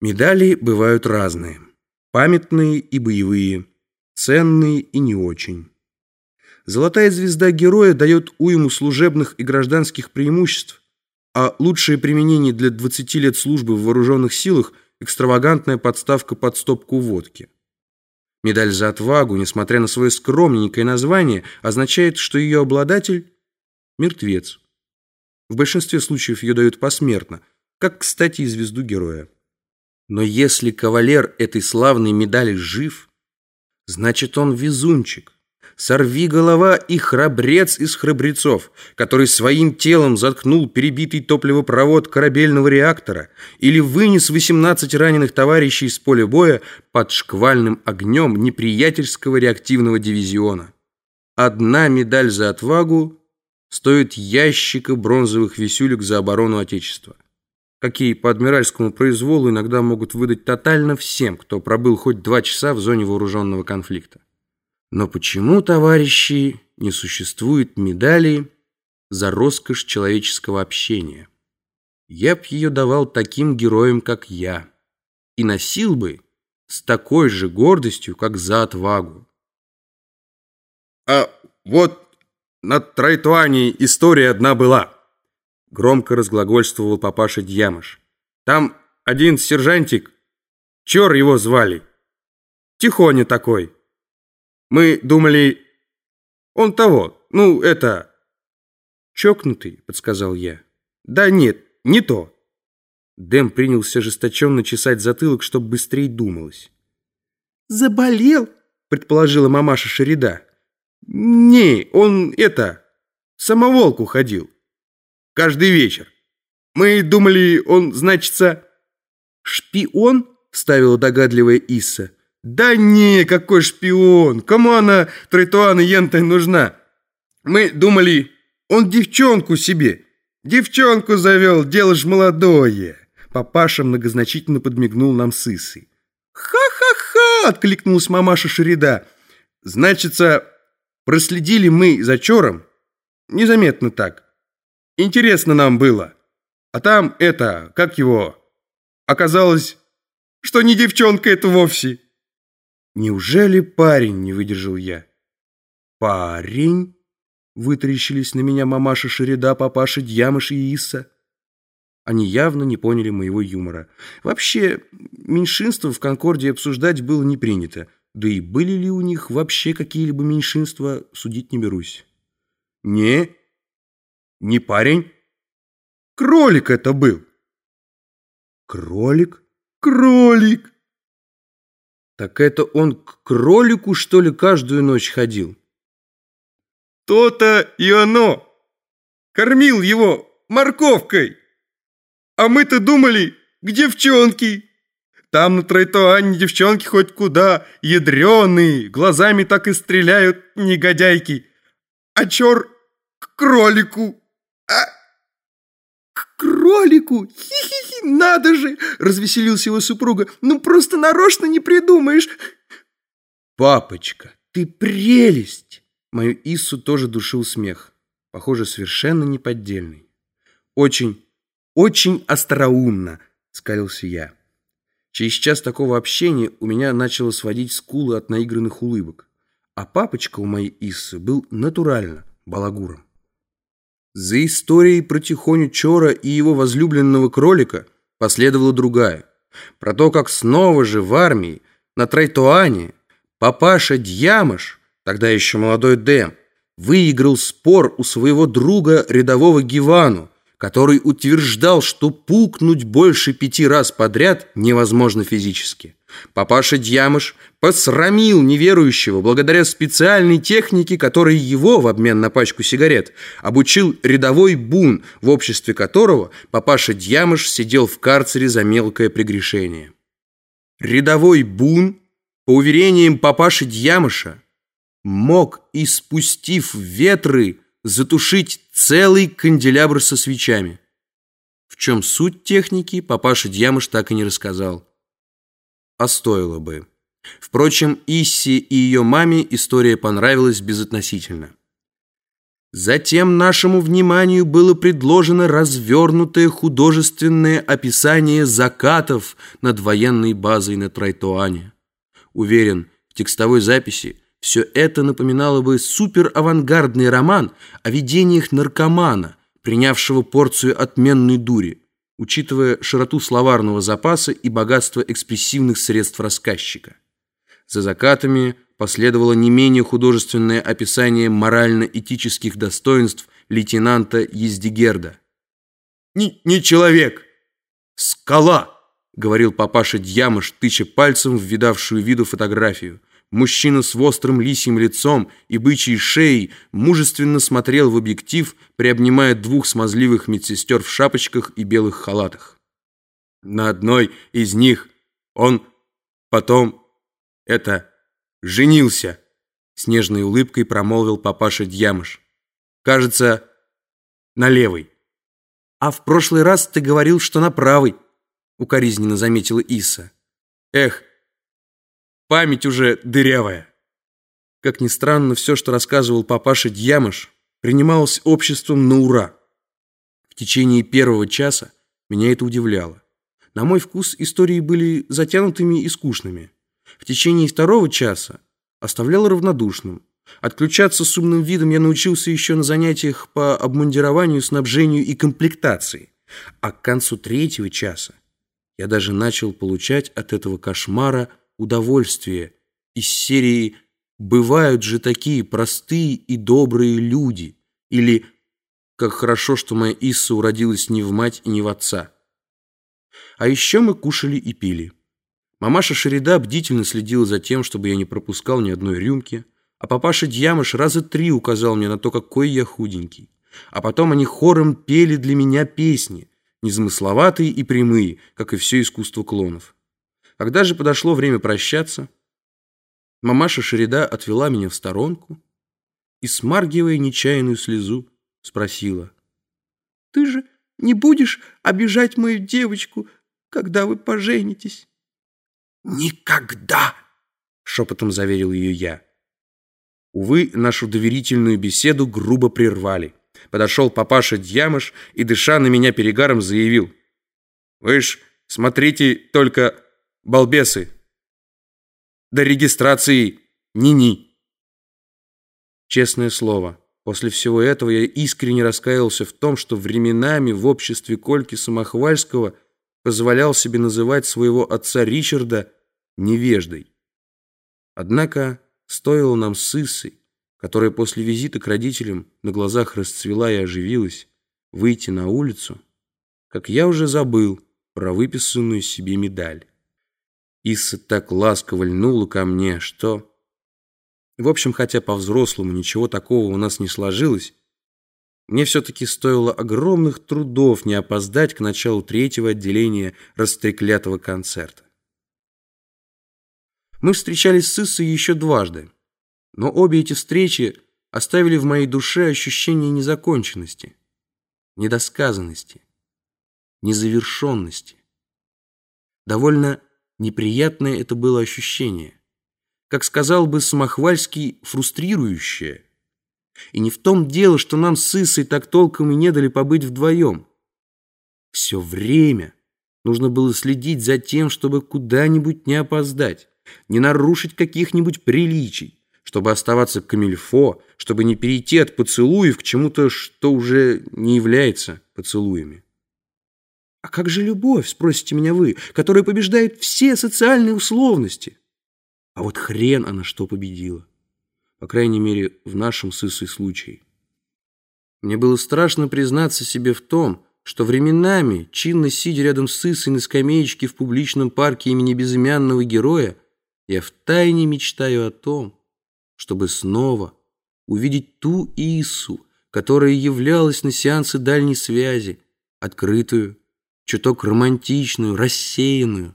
Медали бывают разные. Памятные и боевые, ценные и не очень. Золотая звезда героя дает уйму служебных и гражданских преимуществ, а лучшее применение для 20 лет службы в вооруженных силах – экстравагантная подставка под стопку водки. Медаль за отвагу, несмотря на свое скромненькое название, означает, что ее обладатель – мертвец. В большинстве случаев ее дают посмертно, как, кстати, и звезду героя. Но если кавалер этой славной медали жив, значит он везунчик. Сорви голова и храбрец из храбрецов, который своим телом заткнул перебитый топливопровод корабельного реактора или вынес 18 раненых товарищей с поля боя под шквальным огнем неприятельского реактивного дивизиона. Одна медаль за отвагу стоит ящика бронзовых висюлек за оборону Отечества какие по адмиральскому произволу иногда могут выдать тотально всем, кто пробыл хоть два часа в зоне вооруженного конфликта. Но почему, товарищи, не существует медали за роскошь человеческого общения? Я б ее давал таким героям, как я, и носил бы с такой же гордостью, как за отвагу. А вот на Трайтуане история одна была. Громко разглагольствовал папаша Дьямыш. Там один сержантик, чёр его звали. Тихоня такой. Мы думали, он того, ну, это... Чокнутый, подсказал я. Да нет, не то. Дэм принялся ожесточенно чесать затылок, чтобы быстрее думалось. «Заболел?» — предположила мамаша Шерида. «Не, он это, самоволку ходил. Каждый вечер. Мы думали, он, значится...» «Шпион?» — ставила догадливая Исса. «Да не, какой шпион! Кому она, Тройтуана Ента, нужна? Мы думали, он девчонку себе. Девчонку завел, дело ж молодое!» Папаша многозначительно подмигнул нам с Иссой. «Ха-ха-ха!» — откликнулась мамаша Шерида. «Значится, проследили мы за Чором? Незаметно так. Интересно нам было. А там это, как его? Оказалось, что не девчонка это вовсе. Неужели парень, не выдержал я. Парень? Вытаращились на меня мамаша Шерида, папаша Дьямыш и Иса. Они явно не поняли моего юмора. Вообще, меньшинство в Конкорде обсуждать было не принято. Да и были ли у них вообще какие-либо меньшинства, судить не берусь. «Не, не парень. Кролик это был. Кролик? Кролик. Так это он к кролику, что ли, каждую ночь ходил? То-то и оно. Кормил его морковкой. А мы-то думали, к девчонке. Там на Тройтуане девчонки хоть куда, ядреные, глазами так и стреляют негодяйки. А чёр к кролику. А к кролику? Хи-хи-хи, надо же! Развеселился его супруга. Ну просто нарочно не придумаешь. Папочка, ты прелесть! Мою Иссу тоже душил смех. Похоже, совершенно неподдельный. Очень, очень остроумно, скалился я. Через час такого общения у меня начало сводить скулы от наигранных улыбок. А папочка у моей Иссы был натурально балагуром. За историей про Тихоню Чора и его возлюбленного кролика последовала другая. Про то, как снова же в армии, на Трайтуане, папаша Дьямыш, тогда еще молодой Дэм, выиграл спор у своего друга рядового Гивану, который утверждал, что пукнуть больше пяти раз подряд невозможно физически. Папаша Дьямыш посрамил неверующего благодаря специальной технике, которой его, в обмен на пачку сигарет, обучил рядовой Бун, в обществе которого папаша Дьямыш сидел в карцере за мелкое прегрешение. Рядовой Бун, по уверениям папаши Дьямыша, мог, испустив ветры, затушить целый канделябр со свечами. В чем суть техники, папаша Дьямыш так и не рассказал а стоило бы. Впрочем, Исси и ее маме история понравилась безотносительно. Затем нашему вниманию было предложено развернутое художественное описание закатов над военной базой на Трайтуане. Уверен, в текстовой записи все это напоминало бы суперавангардный роман о видениях наркомана, принявшего порцию отменной дури, учитывая широту словарного запаса и богатство экспрессивных средств рассказчика. За закатами – последовало не менее художественное описание морально-этических достоинств лейтенанта Ездигерда. «Не, не человек! Скала!» — говорил папаша Дьямыш, тыча пальцем в видавшую виду фотографию. Мужчина с острым лисьим лицом и бычьей шеей мужественно смотрел в объектив, приобнимая двух смазливых медсестер в шапочках и белых халатах. На одной из них он потом это женился!» С нежной улыбкой промолвил папаша Дьямыш. «Кажется, на левой». «А в прошлый раз ты говорил, что на правой», укоризненно заметила Иса. «Эх, память уже дырявая». Как ни странно, все, что рассказывал папаша Дьямыш, принималось обществом на ура. В течение первого часа меня это удивляло. На мой вкус истории были затянутыми и скучными в течение второго часа оставлял равнодушным. Отключаться с умным видом я научился еще на занятиях по обмундированию, снабжению и комплектации. А к концу третьего часа я даже начал получать от этого кошмара удовольствие из серии «Бывают же такие простые и добрые люди» или «Как хорошо, что моя Исса уродилась не в мать и не в отца». А еще мы кушали и пили. Мамаша Шерида бдительно следила за тем, чтобы я не пропускал ни одной рюмки, а папаша Дьямыш раза три указал мне на то, какой я худенький. А потом они хором пели для меня песни, незамысловатые и прямые, как и все искусство клонов. Когда же подошло время прощаться, мамаша Шерида отвела меня в сторонку и, смаргивая нечаянную слезу, спросила. «Ты же не будешь обижать мою девочку, когда вы поженитесь?» «Никогда!» — шепотом заверил ее я. Увы, нашу доверительную беседу грубо прервали. Подошел папаша Дьямыш и, дыша на меня перегаром, заявил. «Вы ж смотрите только, балбесы, до регистрации ни-ни». Честное слово, после всего этого я искренне раскаялся в том, что временами в обществе Кольки Самохвальского позволял себе называть своего отца Ричарда невеждой. Однако стоило нам с которая после визита к родителям на глазах расцвела и оживилась, выйти на улицу, как я уже забыл про выписанную себе медаль. Исса так ласково льнула ко мне, что... В общем, хотя по-взрослому ничего такого у нас не сложилось, мне все-таки стоило огромных трудов не опоздать к началу третьего отделения растреклятого концерта. Мы встречались с Иссой еще дважды, но обе эти встречи оставили в моей душе ощущение незаконченности, недосказанности, незавершенности. Довольно неприятное это было ощущение, как сказал бы Самохвальский, фрустрирующее. И не в том дело, что нам с Иссой так толком и не дали побыть вдвоем. Все время нужно было следить за тем, чтобы куда-нибудь не опоздать не нарушить каких-нибудь приличий, чтобы оставаться камильфо, чтобы не перейти от поцелуев к чему-то, что уже не является поцелуями. «А как же любовь?» – спросите меня вы, которая побеждает все социальные условности. А вот хрен она что победила. По крайней мере, в нашем с Исой случае. Мне было страшно признаться себе в том, что временами, чинно сидя рядом с Исой на скамеечке в публичном парке имени безымянного героя, я втайне мечтаю о том, чтобы снова увидеть ту Ису, которая являлась на сеансы дальней связи, открытую, чуток романтичную, рассеянную,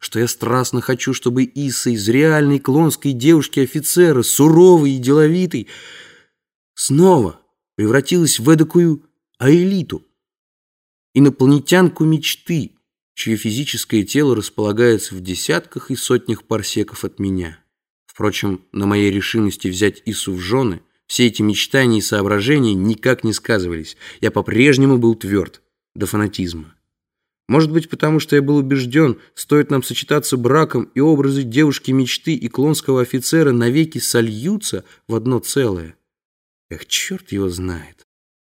что я страстно хочу, чтобы Иса из реальной клонской девушки-офицера, суровой и деловитой, снова превратилась в эдакую аэлиту, инопланетянку мечты, чье физическое тело располагается в десятках и сотнях парсеков от меня. Впрочем, на моей решимости взять Ису в жены все эти мечтания и соображения никак не сказывались. Я по-прежнему был тверд до фанатизма. Может быть, потому что я был убежден, стоит нам сочетаться браком, и образы девушки мечты и клонского офицера навеки сольются в одно целое. Эх, черт его знает.